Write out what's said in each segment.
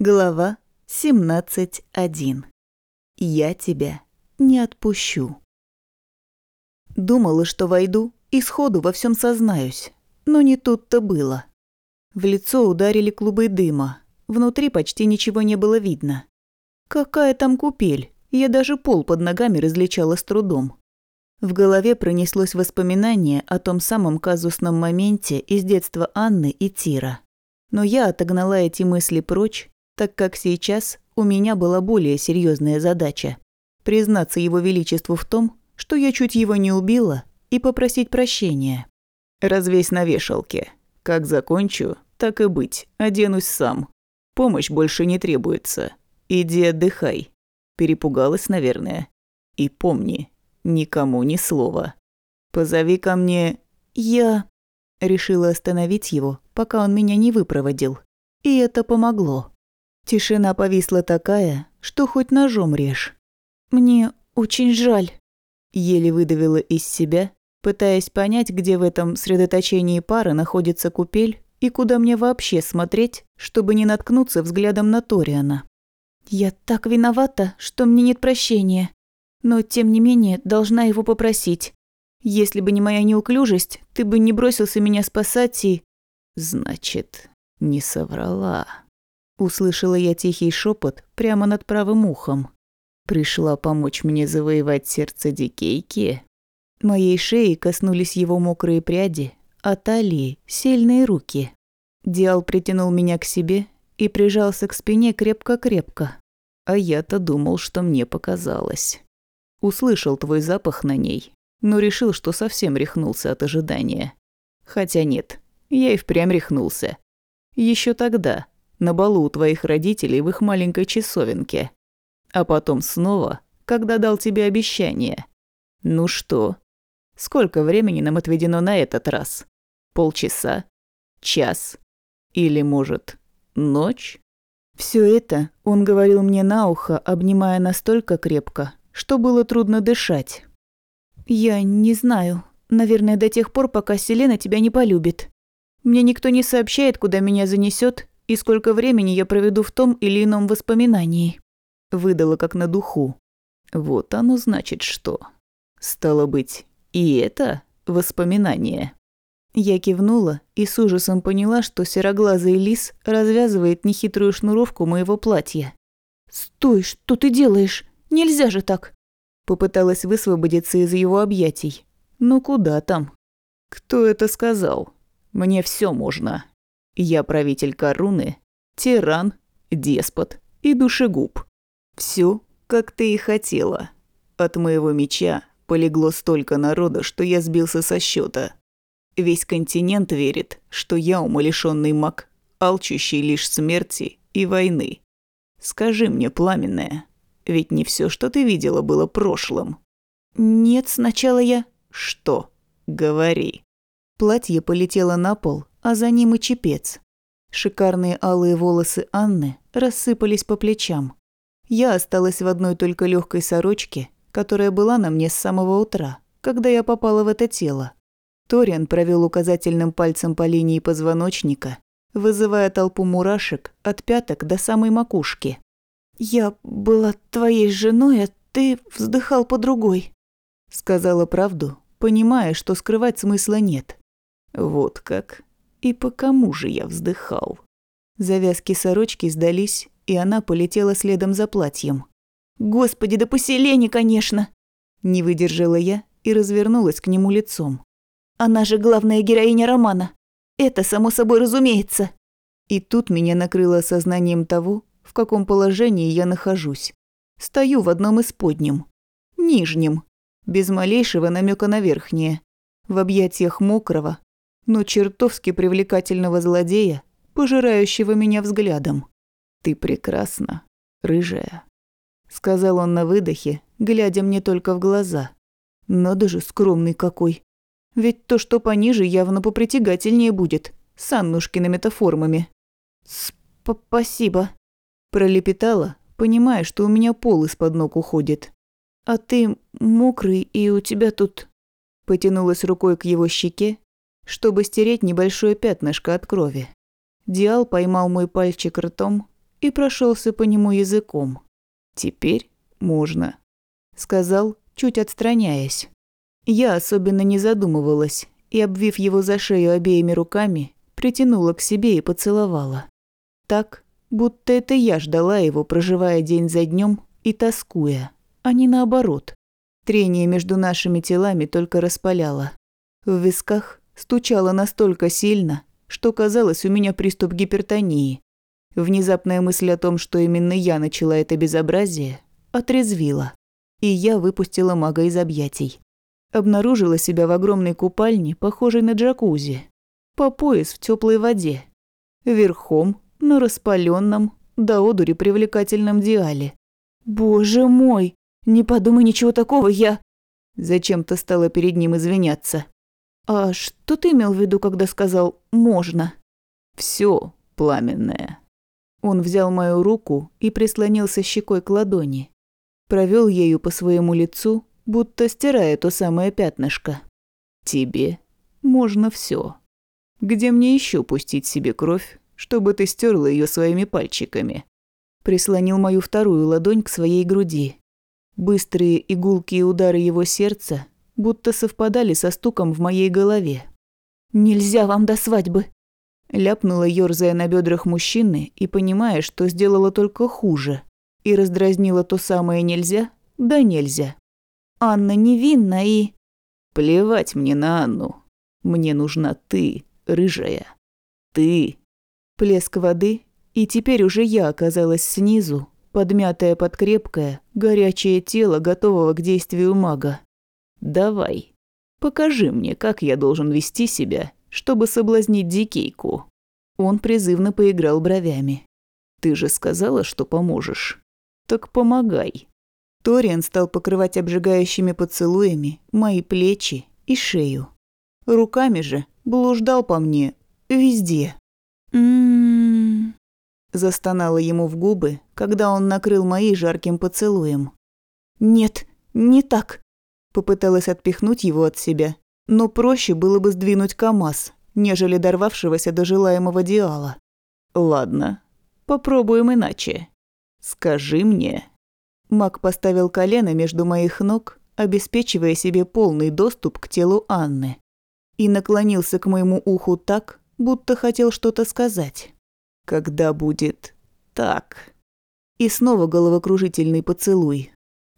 Глава 17.1. Я тебя не отпущу. Думала, что войду и сходу во всем сознаюсь, но не тут-то было. В лицо ударили клубы дыма, внутри почти ничего не было видно. Какая там купель, я даже пол под ногами различала с трудом. В голове пронеслось воспоминание о том самом казусном моменте из детства Анны и Тира. Но я отогнала эти мысли прочь так как сейчас у меня была более серьезная задача – признаться его величеству в том, что я чуть его не убила, и попросить прощения. «Развесь на вешалке. Как закончу, так и быть, оденусь сам. Помощь больше не требуется. Иди отдыхай». Перепугалась, наверное. «И помни, никому ни слова. Позови ко мне... Я...» Решила остановить его, пока он меня не выпроводил. И это помогло. Тишина повисла такая, что хоть ножом режь. «Мне очень жаль», – еле выдавила из себя, пытаясь понять, где в этом средоточении пары находится купель и куда мне вообще смотреть, чтобы не наткнуться взглядом на Ториана. «Я так виновата, что мне нет прощения, но, тем не менее, должна его попросить. Если бы не моя неуклюжесть, ты бы не бросился меня спасать и...» «Значит, не соврала», Услышала я тихий шепот прямо над правым ухом. Пришла помочь мне завоевать сердце Дикейки. Моей шеи коснулись его мокрые пряди, а талии – сильные руки. Диал притянул меня к себе и прижался к спине крепко-крепко. А я-то думал, что мне показалось. Услышал твой запах на ней, но решил, что совсем рехнулся от ожидания. Хотя нет, я и впрямь рехнулся. Еще тогда, на балу у твоих родителей в их маленькой часовенке. А потом снова, когда дал тебе обещание. Ну что? Сколько времени нам отведено на этот раз? Полчаса? Час? Или, может, ночь? Все это он говорил мне на ухо, обнимая настолько крепко, что было трудно дышать. «Я не знаю. Наверное, до тех пор, пока Селена тебя не полюбит. Мне никто не сообщает, куда меня занесет, и сколько времени я проведу в том или ином воспоминании. Выдала как на духу. Вот оно значит что. Стало быть, и это воспоминание. Я кивнула и с ужасом поняла, что сероглазый лис развязывает нехитрую шнуровку моего платья. «Стой, что ты делаешь? Нельзя же так!» Попыталась высвободиться из его объятий. «Ну куда там?» «Кто это сказал? Мне все можно». Я правитель Коруны, тиран, деспот и душегуб. Все, как ты и хотела. От моего меча полегло столько народа, что я сбился со счета. Весь континент верит, что я умалишенный маг, алчущий лишь смерти и войны. Скажи мне, пламенная, ведь не все, что ты видела, было прошлым. Нет, сначала я... Что? Говори. Платье полетело на пол, а за ним и чепец. Шикарные алые волосы Анны рассыпались по плечам. Я осталась в одной только легкой сорочке, которая была на мне с самого утра, когда я попала в это тело. Ториан провел указательным пальцем по линии позвоночника, вызывая толпу мурашек от пяток до самой макушки. «Я была твоей женой, а ты вздыхал по другой», — сказала правду, понимая, что скрывать смысла нет. «Вот как», и по кому же я вздыхал? Завязки сорочки сдались, и она полетела следом за платьем. «Господи, да поселение, конечно!» Не выдержала я и развернулась к нему лицом. «Она же главная героиня романа. Это само собой разумеется». И тут меня накрыло осознанием того, в каком положении я нахожусь. Стою в одном из подним. Нижнем. Без малейшего намека на верхнее. В объятиях мокрого, но чертовски привлекательного злодея, пожирающего меня взглядом. «Ты прекрасна, рыжая», — сказал он на выдохе, глядя мне только в глаза. «Надо же, скромный какой. Ведь то, что пониже, явно попритягательнее будет, с Аннушкиными метаформами». «Спасибо», — пролепетала, понимая, что у меня пол из-под ног уходит. «А ты мокрый, и у тебя тут...» Потянулась рукой к его щеке чтобы стереть небольшое пятнышко от крови. Диал поймал мой пальчик ртом и прошелся по нему языком. «Теперь можно», — сказал, чуть отстраняясь. Я особенно не задумывалась и, обвив его за шею обеими руками, притянула к себе и поцеловала. Так, будто это я ждала его, проживая день за днем и тоскуя, а не наоборот. Трение между нашими телами только распаляло. В висках стучало настолько сильно, что казалось, у меня приступ гипертонии. Внезапная мысль о том, что именно я начала это безобразие, отрезвила. И я выпустила мага из объятий. Обнаружила себя в огромной купальне, похожей на джакузи. По пояс в теплой воде. Верхом, на распаленном, до одури привлекательном диале. «Боже мой! Не подумай ничего такого, я...» Зачем-то стала перед ним извиняться. «А что ты имел в виду, когда сказал «можно»?» «Всё, пламенное». Он взял мою руку и прислонился щекой к ладони. Провёл ею по своему лицу, будто стирая то самое пятнышко. «Тебе можно всё. Где мне ещё пустить себе кровь, чтобы ты стерла её своими пальчиками?» Прислонил мою вторую ладонь к своей груди. Быстрые игулкие удары его сердца будто совпадали со стуком в моей голове. «Нельзя вам до свадьбы!» Ляпнула, ёрзая на бедрах мужчины и понимая, что сделала только хуже. И раздразнила то самое «нельзя», да нельзя. «Анна невинна и...» «Плевать мне на Анну. Мне нужна ты, рыжая. Ты». Плеск воды, и теперь уже я оказалась снизу, подмятая под крепкое, горячее тело, готового к действию мага. Давай, покажи мне, как я должен вести себя, чтобы соблазнить Дикейку». Он призывно поиграл бровями. «Ты же сказала, что поможешь. Так помогай». Ториан стал покрывать обжигающими поцелуями мои плечи и шею. Руками же блуждал по мне везде. «М-м-м», застонала ему в губы, когда он накрыл мои жарким поцелуем. «Нет, не так. Попыталась отпихнуть его от себя, но проще было бы сдвинуть КамАЗ, нежели дорвавшегося до желаемого Диала. «Ладно, попробуем иначе. Скажи мне...» Мак поставил колено между моих ног, обеспечивая себе полный доступ к телу Анны. И наклонился к моему уху так, будто хотел что-то сказать. «Когда будет так?» И снова головокружительный поцелуй.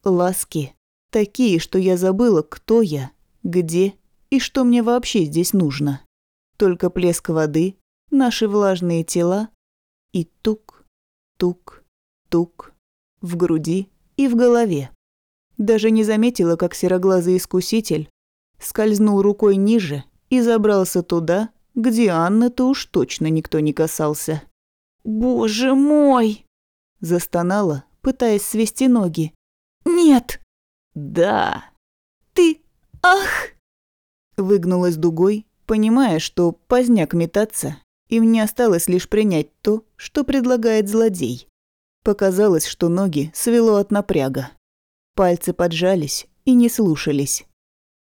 Ласки, Такие, что я забыла, кто я, где и что мне вообще здесь нужно. Только плеск воды, наши влажные тела и тук, тук, тук в груди и в голове. Даже не заметила, как сероглазый искуситель скользнул рукой ниже и забрался туда, где Анны-то уж точно никто не касался. «Боже мой!» – застонала, пытаясь свести ноги. «Нет!» «Да». «Ты... Ах!» Выгнулась дугой, понимая, что поздняк метаться, и мне осталось лишь принять то, что предлагает злодей. Показалось, что ноги свело от напряга. Пальцы поджались и не слушались.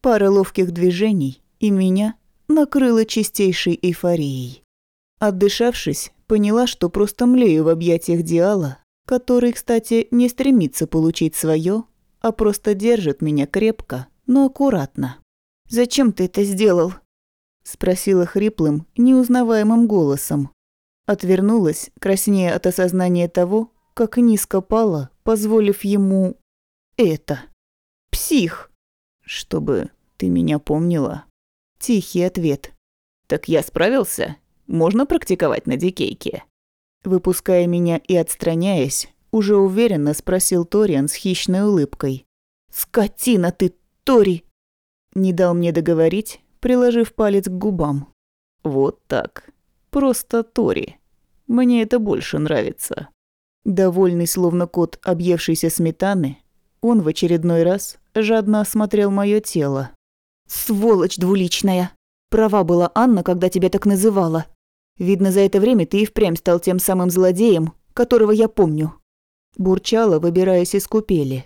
Пара ловких движений, и меня накрыло чистейшей эйфорией. Отдышавшись, поняла, что просто млею в объятиях Диала, который, кстати, не стремится получить свое, а просто держит меня крепко, но аккуратно. «Зачем ты это сделал?» – спросила хриплым, неузнаваемым голосом. Отвернулась, краснея от осознания того, как низко пала, позволив ему... это. Псих! Чтобы ты меня помнила. Тихий ответ. Так я справился? Можно практиковать на дикейке? Выпуская меня и отстраняясь, уже уверенно спросил Ториан с хищной улыбкой. «Скотина ты, Тори!» Не дал мне договорить, приложив палец к губам. «Вот так. Просто Тори. Мне это больше нравится». Довольный, словно кот, объевшийся сметаны, он в очередной раз жадно осмотрел мое тело. «Сволочь двуличная! Права была Анна, когда тебя так называла. Видно, за это время ты и впрямь стал тем самым злодеем, которого я помню. Бурчала, выбираясь из купели.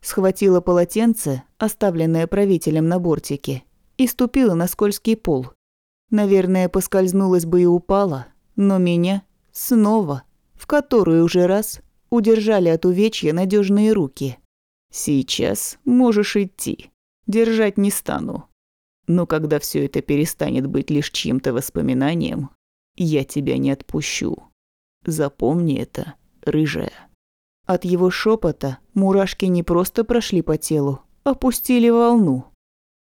Схватила полотенце, оставленное правителем на бортике, и ступила на скользкий пол. Наверное, поскользнулась бы и упала, но меня снова, в которую уже раз удержали от увечья надежные руки. «Сейчас можешь идти. Держать не стану. Но когда все это перестанет быть лишь чьим-то воспоминанием, я тебя не отпущу. Запомни это, рыжая». От его шепота мурашки не просто прошли по телу, а пустили волну.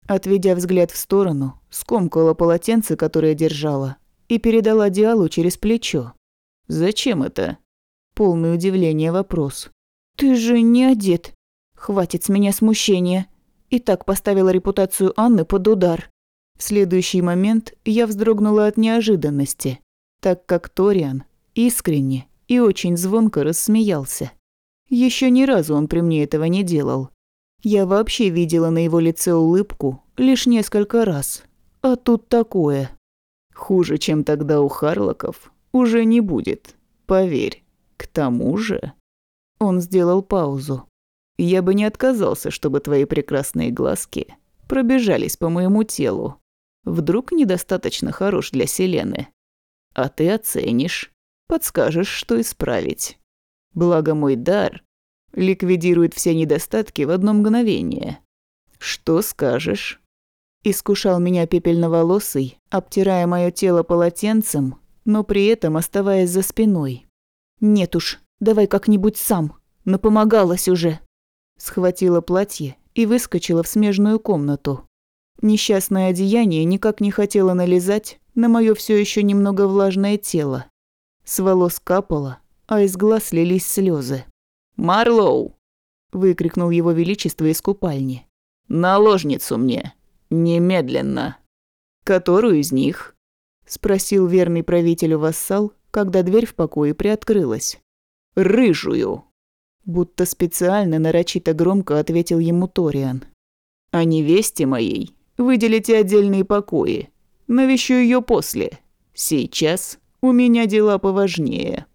Отведя взгляд в сторону, скомкала полотенце, которое держала, и передала Диалу через плечо. «Зачем это?» Полное удивление вопрос. «Ты же не одет. Хватит с меня смущения». И так поставила репутацию Анны под удар. В следующий момент я вздрогнула от неожиданности, так как Ториан искренне и очень звонко рассмеялся. Еще ни разу он при мне этого не делал. Я вообще видела на его лице улыбку лишь несколько раз. А тут такое. Хуже, чем тогда у Харлоков, уже не будет, поверь. К тому же... Он сделал паузу. Я бы не отказался, чтобы твои прекрасные глазки пробежались по моему телу. Вдруг недостаточно хорош для Селены. А ты оценишь, подскажешь, что исправить. Благо мой дар ликвидирует все недостатки в одно мгновение. Что скажешь? Искушал меня пепельноволосый, обтирая мое тело полотенцем, но при этом оставаясь за спиной. «Нет уж, давай как-нибудь сам, напомогалась уже». Схватила платье и выскочила в смежную комнату. Несчастное одеяние никак не хотело налезать на мое все еще немного влажное тело. С волос капало, а из глаз лились слезы. «Марлоу!» – выкрикнул его величество из купальни. «Наложницу мне! Немедленно!» «Которую из них?» – спросил верный правителю вассал, когда дверь в покое приоткрылась. «Рыжую!» Будто специально нарочито громко ответил ему Ториан. «А невесте моей выделите отдельные покои. Навещу ее после. Сейчас у меня дела поважнее».